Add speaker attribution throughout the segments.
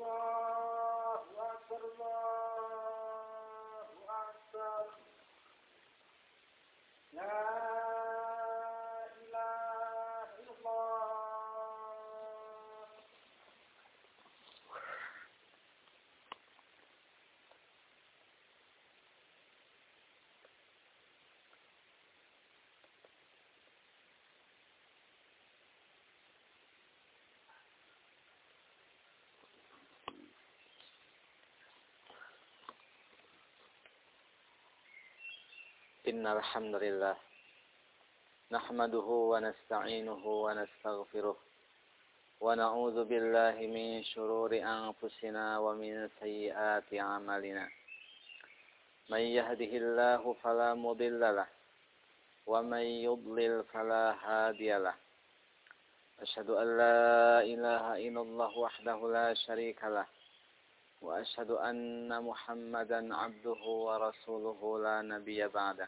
Speaker 1: الله
Speaker 2: إن الحمد لله نحمده ونستعينه ونستغفره ونعوذ بالله من شرور أنفسنا ومن سيئات أعمالنا. من يهده الله فلا مضل له ومن يضلل فلا هادي له. أشهد أن لا إله إلا الله وحده لا شريك له وأشهد أن محمدا عبده ورسوله لا نبي بعده.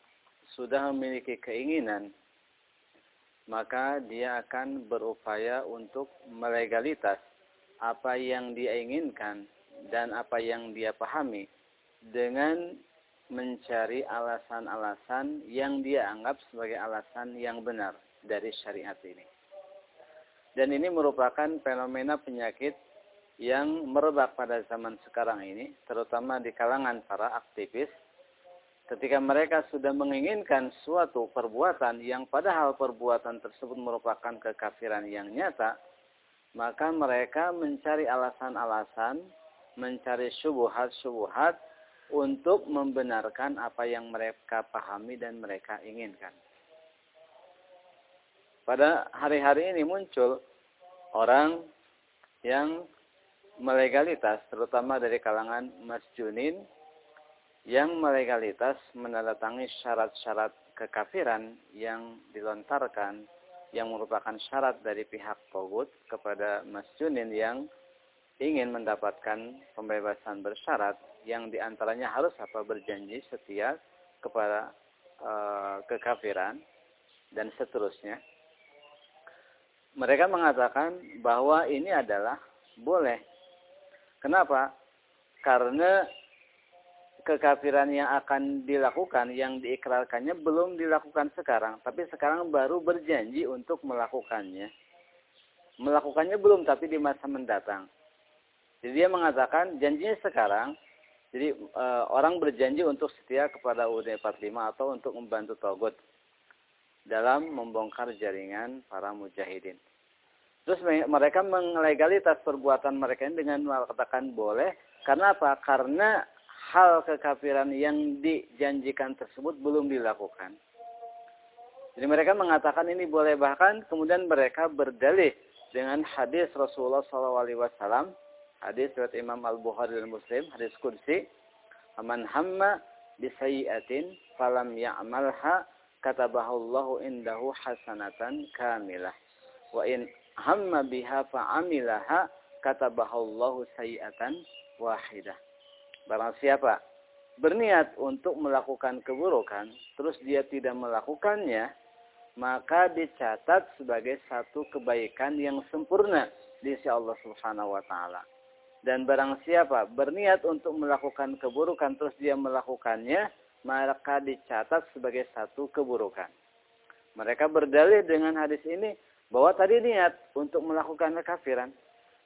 Speaker 2: sudah memiliki keinginan, maka dia akan berupaya untuk melegalitas apa yang dia inginkan dan apa yang dia pahami dengan mencari alasan-alasan yang dia anggap sebagai alasan yang benar dari syariat ini. Dan ini merupakan fenomena penyakit yang merebak pada zaman sekarang ini, terutama di kalangan para aktivis, ketika mereka sudah menginginkan suatu perbuatan yang padahal perbuatan tersebut merupakan kekafiran yang nyata, maka mereka mencari alasan-alasan, mencari syubuhat-syubuhat untuk membenarkan apa yang mereka pahami dan mereka inginkan. pada hari-hari ini muncul orang yang melegalitas, terutama dari kalangan masjunin, yang melegalitas menandatangani syarat-syarat kekafiran yang dilontarkan, yang merupakan syarat dari pihak Togut kepada masjunin yang ingin mendapatkan pembebasan bersyarat, yang di antaranya harus apa berjanji setia kepada e, kekafiran dan seterusnya. Mereka mengatakan bahwa ini adalah boleh Kenapa? Karena kekafiran yang akan dilakukan, yang diikrarkannya belum dilakukan sekarang. Tapi sekarang baru berjanji untuk melakukannya. Melakukannya belum, tapi di masa mendatang. Jadi dia mengatakan janjinya sekarang. Jadi e, orang berjanji untuk setia kepada UUD 45 atau untuk membantu Togut dalam membongkar jaringan para mujahidin. Terus mereka menlegalitas perbuatan mereka dengan mengatakan boleh. Karena apa? Karena hal kekafiran yang dijanjikan tersebut belum dilakukan. Jadi mereka mengatakan ini boleh bahkan kemudian mereka berdalih dengan hadis Rasulullah SAW, hadis riwayat Imam Al Bukhari dan Muslim, hadis kursi, "Man hamma bisayiatin falam ya'malha katabahu indahu hasanatan kamilah." Wa in hamma biha fa'amilaha katabahallahu sayi'atan wahidah. Barang siapa berniat untuk melakukan keburukan, terus dia tidak melakukannya, maka dicatat sebagai satu kebaikan yang sempurna di sisi Allah Subhanahu wa taala. Dan barang siapa berniat untuk melakukan keburukan terus dia melakukannya, maka dicatat sebagai satu keburukan. Mereka berdalih dengan hadis ini bahwa tadi niat untuk melakukan kekafiran,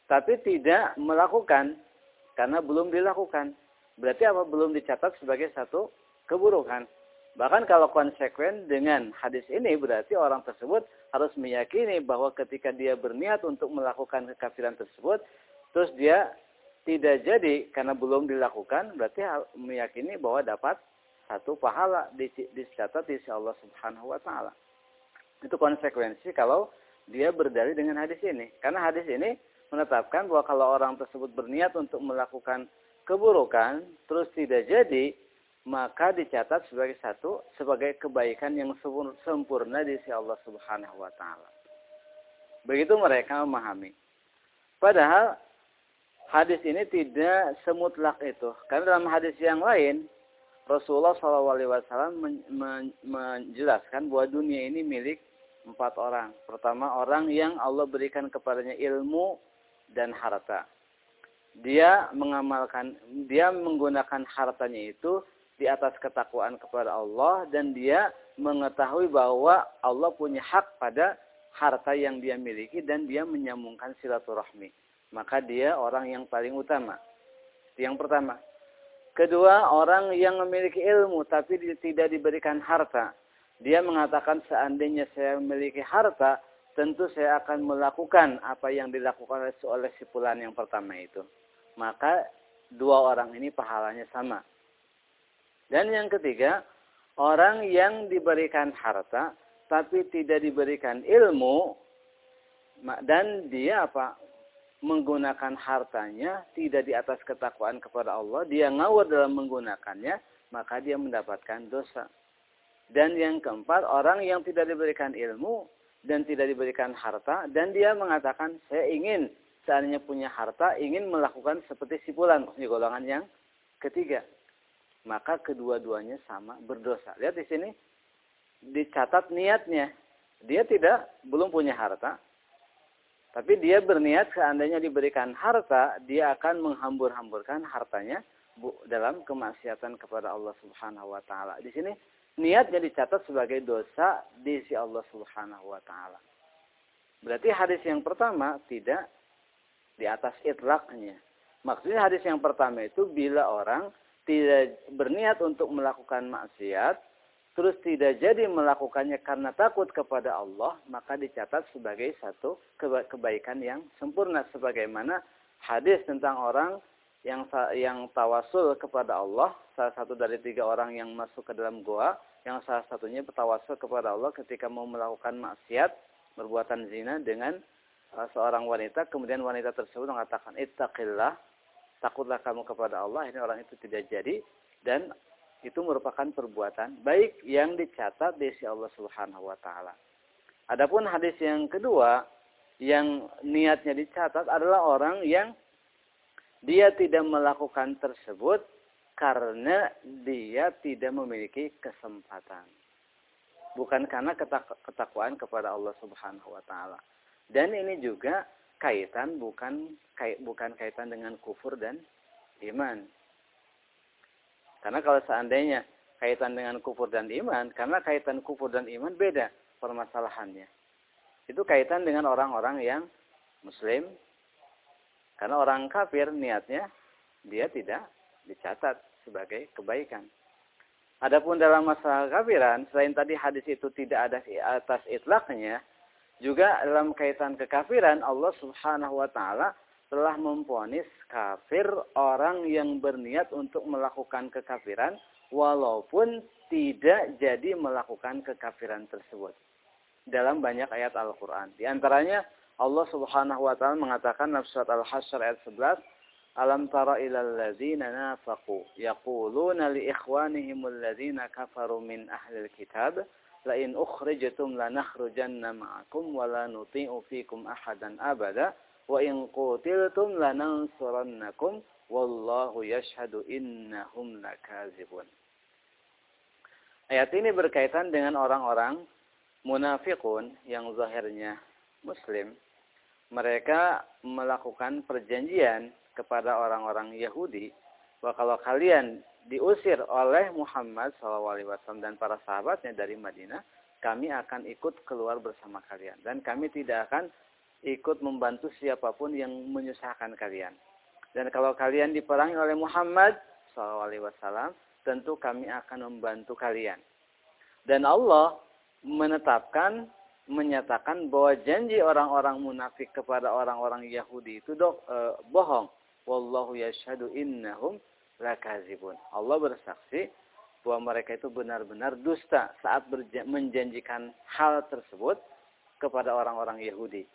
Speaker 2: tapi tidak melakukan karena belum dilakukan. Berarti apa? Belum dicatat sebagai satu keburukan. Bahkan kalau konsekuen dengan hadis ini berarti orang tersebut harus meyakini bahwa ketika dia berniat untuk melakukan kekafiran tersebut, terus dia tidak jadi karena belum dilakukan, berarti meyakini bahwa dapat satu pahala dicatat di sisi Allah Subhanahu wa taala. Itu konsekuensi kalau dia berdalih dengan hadis ini. Karena hadis ini menetapkan bahwa kalau orang tersebut berniat untuk melakukan keburukan, terus tidak jadi, maka dicatat sebagai satu, sebagai kebaikan yang sempurna di sisi Allah subhanahu wa ta'ala. Begitu mereka memahami. Padahal hadis ini tidak semutlak itu. Karena dalam hadis yang lain, Rasulullah SAW menjelaskan bahwa dunia ini milik empat orang. Pertama orang yang Allah berikan kepadanya ilmu dan harta. Dia mengamalkan, dia menggunakan hartanya itu di atas ketakwaan kepada Allah dan dia mengetahui bahwa Allah punya hak pada harta yang dia miliki dan dia menyambungkan silaturahmi. Maka dia orang yang paling utama. Yang pertama. Kedua, orang yang memiliki ilmu tapi tidak diberikan harta dia mengatakan seandainya saya memiliki harta, tentu saya akan melakukan apa yang dilakukan oleh si pulan yang pertama itu. Maka dua orang ini pahalanya sama. Dan yang ketiga, orang yang diberikan harta tapi tidak diberikan ilmu dan dia apa? menggunakan hartanya tidak di atas ketakwaan kepada Allah, dia ngawur dalam menggunakannya, maka dia mendapatkan dosa. Dan yang keempat, orang yang tidak diberikan ilmu dan tidak diberikan harta dan dia mengatakan saya ingin seandainya punya harta ingin melakukan seperti si fulan di golongan yang ketiga. Maka kedua-duanya sama berdosa. Lihat di sini dicatat niatnya. Dia tidak belum punya harta. Tapi dia berniat seandainya diberikan harta, dia akan menghambur-hamburkan hartanya dalam kemaksiatan kepada Allah Subhanahu wa taala. Di sini niatnya dicatat sebagai dosa di sisi Allah Subhanahu wa taala. Berarti hadis yang pertama tidak di atas itlaknya. Maksudnya hadis yang pertama itu bila orang tidak berniat untuk melakukan maksiat, terus tidak jadi melakukannya karena takut kepada Allah, maka dicatat sebagai satu kebaikan yang sempurna sebagaimana hadis tentang orang yang yang tawasul kepada Allah, salah satu dari tiga orang yang masuk ke dalam goa, yang salah satunya bertawasul kepada Allah ketika mau melakukan maksiat, perbuatan zina dengan seorang wanita kemudian wanita tersebut mengatakan ittaqillah takutlah kamu kepada Allah ini orang itu tidak jadi dan itu merupakan perbuatan baik yang dicatat di sisi Allah Subhanahu wa taala. Adapun hadis yang kedua yang niatnya dicatat adalah orang yang dia tidak melakukan tersebut karena dia tidak memiliki kesempatan. Bukan karena ketak ketakwaan kepada Allah Subhanahu wa taala. Dan ini juga kaitan bukan kait, bukan kaitan dengan kufur dan iman. Karena kalau seandainya kaitan dengan kufur dan iman, karena kaitan kufur dan iman beda permasalahannya. Itu kaitan dengan orang-orang yang muslim. Karena orang kafir niatnya dia tidak dicatat sebagai kebaikan. Adapun dalam masalah kafiran, selain tadi hadis itu tidak ada atas itlaknya, juga dalam kaitan kekafiran Allah Subhanahu wa taala telah memponis kafir orang yang berniat untuk melakukan kekafiran walaupun tidak jadi melakukan kekafiran tersebut. Dalam banyak ayat Al-Qur'an. Di antaranya Allah Subhanahu wa taala mengatakan dalam surat Al-Hasyr ayat 11, "Alam tara ilal ladzina nafaqu yaquluna li ikhwanihim alladzina kafaru min ahlil kitab la in ukhrijtum lanakhrujanna ma'akum wa la nuti'u fikum ahadan abada." wa in qutiltum lanansurannakum wallahu yashhadu innahum lakazibun. Ayat ini berkaitan dengan orang-orang munafikun yang zahirnya muslim. Mereka melakukan perjanjian kepada orang-orang Yahudi bahwa kalau kalian diusir oleh Muhammad SAW dan para sahabatnya dari Madinah, kami akan ikut keluar bersama kalian dan kami tidak akan ikut membantu siapa pun yang menyusahkan kalian. Dan kalau kalian diperangi oleh Muhammad SAW, tentu kami akan membantu kalian. Dan Allah menetapkan, menyatakan bahwa janji orang-orang munafik kepada orang-orang Yahudi itu dok eh, bohong. Wallahu yashhadu innahum lakazibun. Allah bersaksi bahwa mereka itu benar-benar dusta saat menjanjikan hal tersebut kepada orang-orang Yahudi.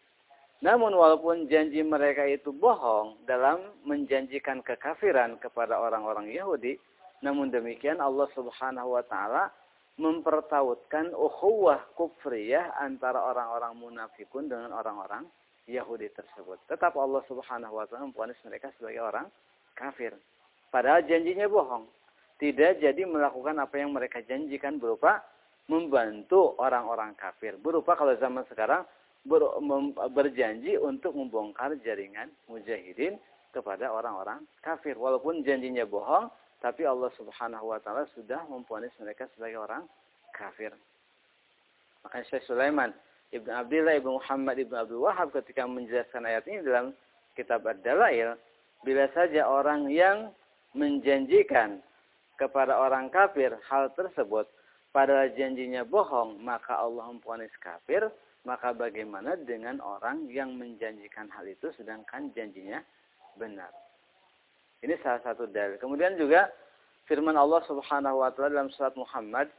Speaker 2: Namun walaupun janji mereka itu bohong dalam menjanjikan kekafiran kepada orang-orang Yahudi, namun demikian Allah Subhanahu wa taala mempertautkan ukhuwah kufriyah antara orang-orang munafikun dengan orang-orang Yahudi tersebut. Tetap Allah Subhanahu wa taala memponis mereka sebagai orang kafir. Padahal janjinya bohong. Tidak jadi melakukan apa yang mereka janjikan berupa membantu orang-orang kafir. Berupa kalau zaman sekarang ber, berjanji untuk membongkar jaringan mujahidin kepada orang-orang kafir. Walaupun janjinya bohong, tapi Allah Subhanahu wa taala sudah memponis mereka sebagai orang kafir. Maka Syekh Sulaiman Ibnu Abdullah Ibnu Muhammad Ibnu Abdul Wahab ketika menjelaskan ayat ini dalam kitab Ad-Dalail, bila saja orang yang menjanjikan kepada orang kafir hal tersebut padahal janjinya bohong, maka Allah memponis kafir maka bagaimana dengan orang yang menjanjikan hal itu sedangkan janjinya benar? Ini salah satu dalil. Kemudian juga firman Allah Subhanahu wa taala dalam surat Muhammad,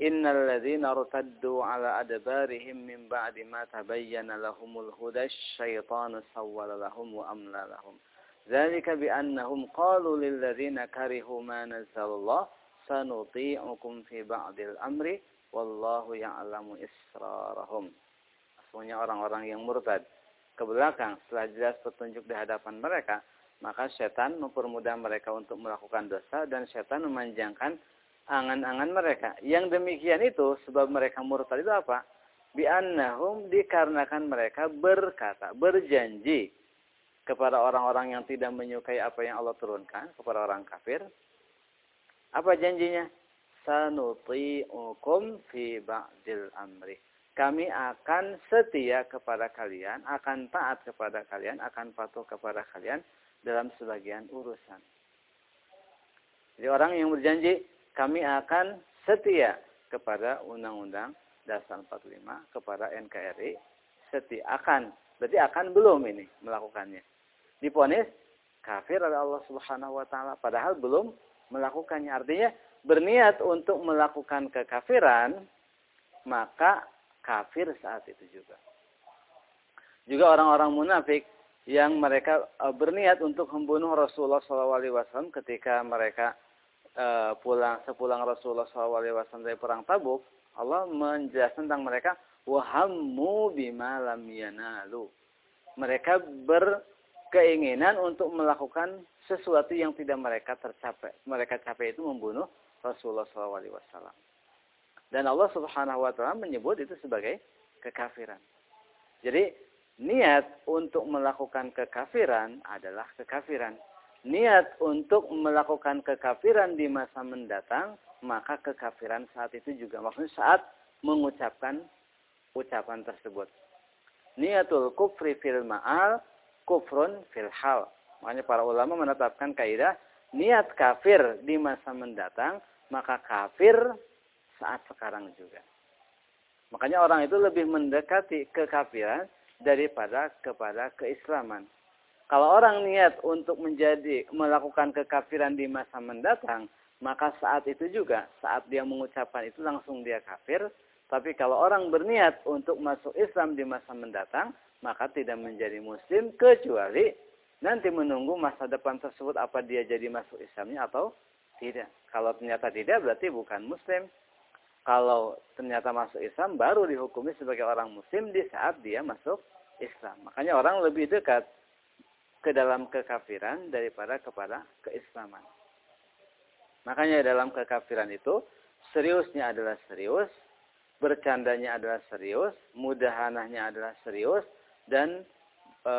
Speaker 2: "Innal ladzina rutaddu ala adbarihim min ba'di ma tabayyana lahumul huda asyaitanu sawwala lahum wa amla lahum." Bi annahum qalu lil ladzina karihu ma nazzalallah sanuti'ukum fi ba'dil amri wallahu ya'lamu israrahum punya orang-orang yang murtad ke belakang setelah jelas petunjuk di hadapan mereka, maka setan mempermudah mereka untuk melakukan dosa dan setan memanjangkan angan-angan mereka. Yang demikian itu sebab mereka murtad itu apa? Bi'annahum dikarenakan mereka berkata, berjanji kepada orang-orang yang tidak menyukai apa yang Allah turunkan kepada orang kafir. Apa janjinya? Sanuti'ukum fi ba'dil amri kami akan setia kepada kalian, akan taat kepada kalian, akan patuh kepada kalian dalam sebagian urusan. Jadi orang yang berjanji, kami akan setia kepada Undang-Undang Dasar 45, kepada NKRI, setia akan, berarti akan belum ini melakukannya. Diponis kafir oleh Allah Subhanahu wa taala padahal belum melakukannya. Artinya berniat untuk melakukan kekafiran, maka kafir saat itu juga. juga orang-orang munafik yang mereka uh, berniat untuk membunuh Rasulullah SAW ketika mereka uh, pulang sepulang Rasulullah SAW dari perang Tabuk, Allah menjelaskan tentang mereka wahammu bima lam yanalu. Mereka berkeinginan untuk melakukan sesuatu yang tidak mereka tercapai. Mereka capai itu membunuh Rasulullah SAW. Dan Allah Subhanahu wa taala menyebut itu sebagai kekafiran. Jadi niat untuk melakukan kekafiran adalah kekafiran. Niat untuk melakukan kekafiran di masa mendatang, maka kekafiran saat itu juga maksudnya saat mengucapkan ucapan tersebut. Niatul kufri fil ma'al, kufrun fil hal. Makanya para ulama menetapkan kaidah niat kafir di masa mendatang, maka kafir saat sekarang juga. Makanya orang itu lebih mendekati kekafiran daripada kepada keislaman. Kalau orang niat untuk menjadi melakukan kekafiran di masa mendatang, maka saat itu juga saat dia mengucapkan itu langsung dia kafir. Tapi kalau orang berniat untuk masuk Islam di masa mendatang, maka tidak menjadi muslim kecuali nanti menunggu masa depan tersebut apa dia jadi masuk Islamnya atau tidak. Kalau ternyata tidak berarti bukan muslim kalau ternyata masuk Islam baru dihukumi sebagai orang muslim di saat dia masuk Islam. Makanya orang lebih dekat ke dalam kekafiran daripada kepada keislaman. Makanya dalam kekafiran itu seriusnya adalah serius, bercandanya adalah serius, mudahanahnya adalah serius dan e,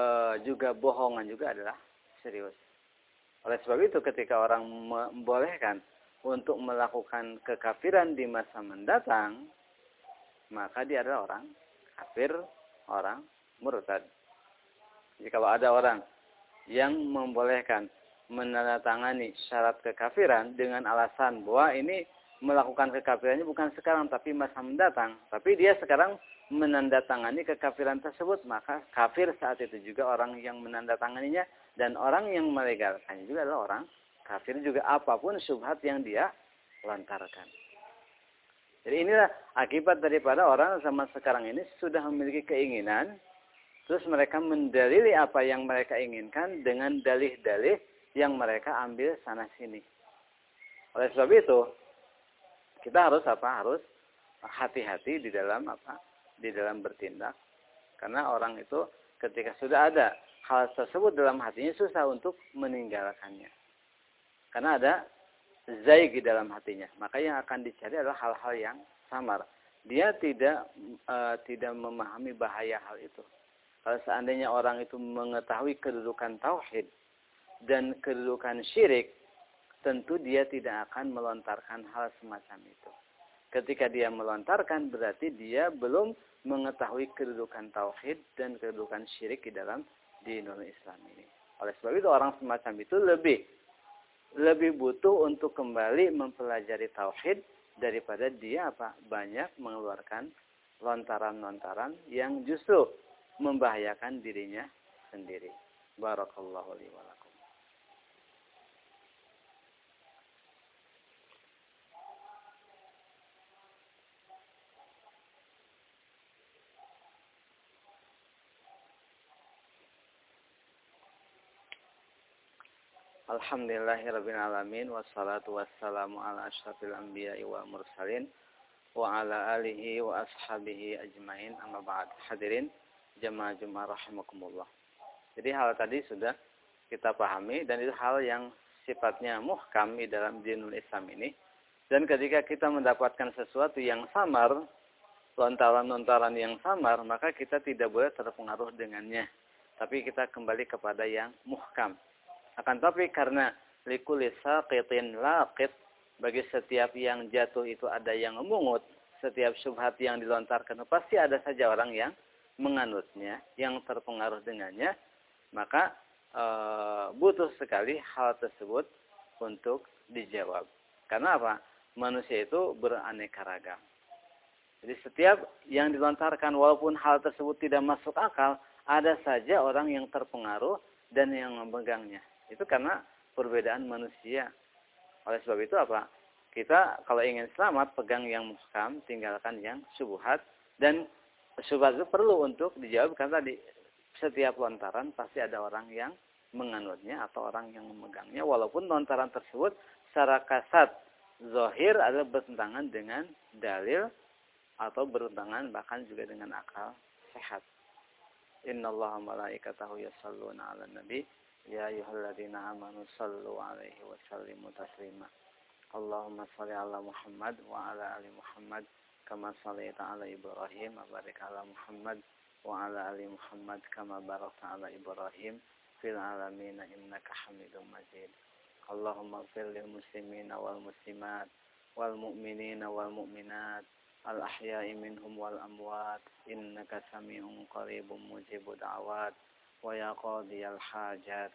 Speaker 2: juga bohongan juga adalah serius. Oleh sebab itu ketika orang membolehkan untuk melakukan kekafiran di masa mendatang, maka dia adalah orang kafir, orang murtad. Jadi kalau ada orang yang membolehkan menandatangani syarat kekafiran dengan alasan bahwa ini melakukan kekafirannya bukan sekarang tapi masa mendatang, tapi dia sekarang menandatangani kekafiran tersebut, maka kafir saat itu juga orang yang menandatanganinya dan orang yang melegalkannya juga adalah orang kafir juga apa pun syubhat yang dia lantarkan. Jadi inilah akibat daripada orang zaman sekarang ini sudah memiliki keinginan, terus mereka mendalili apa yang mereka inginkan dengan dalih-dalih yang mereka ambil sana sini. Oleh sebab itu, kita harus apa? Harus hati-hati di dalam apa? Di dalam bertindak. Karena orang itu ketika sudah ada hal tersebut dalam hatinya susah untuk meninggalkannya. Karena ada zaig di dalam hatinya. Maka yang akan dicari adalah hal-hal yang samar. Dia tidak e, tidak memahami bahaya hal itu. Kalau seandainya orang itu mengetahui kedudukan tauhid dan kedudukan syirik, tentu dia tidak akan melontarkan hal semacam itu. Ketika dia melontarkan berarti dia belum mengetahui kedudukan tauhid dan kedudukan syirik di dalam di Islam ini. Oleh sebab itu orang semacam itu lebih lebih butuh untuk kembali mempelajari tauhid daripada dia apa banyak mengeluarkan lontaran-lontaran yang justru membahayakan dirinya sendiri. Barakallahu li Alhamdulillahirrabbilalamin Wassalatu wassalamu ala ashrafil anbiya wa mursalin Wa ala alihi wa ashabihi ajmain. Amma ba'd. Hadirin jemaah jemaah rahimakumullah. Jadi hal tadi sudah kita pahami Dan itu hal yang sifatnya muhkam di dalam dinul Islam ini. Dan ketika kita mendapatkan sesuatu yang samar Lontaran-lontaran yang samar Maka kita tidak boleh terpengaruh dengannya. Tapi kita kembali kepada yang muhkam akan tapi karena likuli saqitin laqit bagi setiap yang jatuh itu ada yang memungut, setiap syubhat yang dilontarkan pasti ada saja orang yang menganutnya, yang terpengaruh dengannya, maka e, butuh sekali hal tersebut untuk dijawab. Karena apa? Manusia itu beraneka ragam. Jadi setiap yang dilontarkan walaupun hal tersebut tidak masuk akal, ada saja orang yang terpengaruh dan yang memegangnya. Itu karena perbedaan manusia. Oleh sebab itu apa? Kita kalau ingin selamat pegang yang muhkam, tinggalkan yang syubhat dan syubhat itu perlu untuk dijawab karena tadi setiap lontaran pasti ada orang yang menganutnya atau orang yang memegangnya walaupun lontaran tersebut secara kasat zohir adalah bertentangan dengan dalil atau bertentangan bahkan juga dengan akal sehat. Innallaha malaikatahu yusalluna 'alan nabi ya ayyuhalladzina amanu sallu 'alaihi wa sallimu taslima. Allahumma shalli 'ala Muhammad wa 'ala ali Muhammad kama shallaita 'ala Ibrahim wa barik 'ala Muhammad wa 'ala ali Muhammad kama barakta 'ala Ibrahim fil alamin innaka Hamidum Majid. Allahumma ighfir lil muslimina wal muslimat wal mu'minina wal mu'minat al ويا قاضي الحاجات.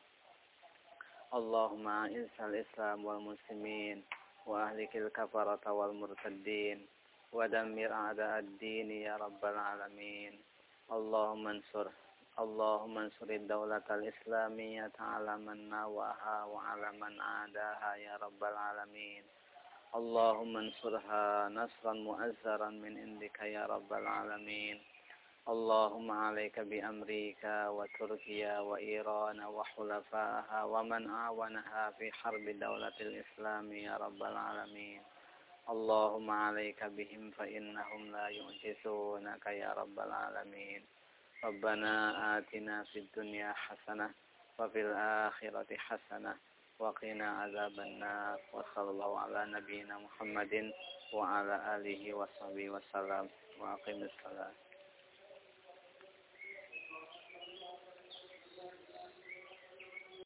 Speaker 2: اللهم أعز الإسلام والمسلمين وأهلك الكفرة والمرتدين ودمر أعداء الدين يا رب العالمين. اللهم انصر اللهم انصر الدولة الإسلامية على من ناواها وعلى من عاداها يا رب العالمين. اللهم انصرها نصرا مؤزرا من عندك يا رب العالمين. اللهم عليك بأمريكا وتركيا وإيران وحلفائها ومن أعونها في حرب دولة الإسلام يا رب العالمين. اللهم عليك بهم فإنهم لا يعجزونك يا رب العالمين. ربنا آتنا في الدنيا حسنة وفي الآخرة حسنة وقنا عذاب النار. وصلى الله على نبينا محمد وعلى آله وصحبه وسلم. وأقم الصلاة.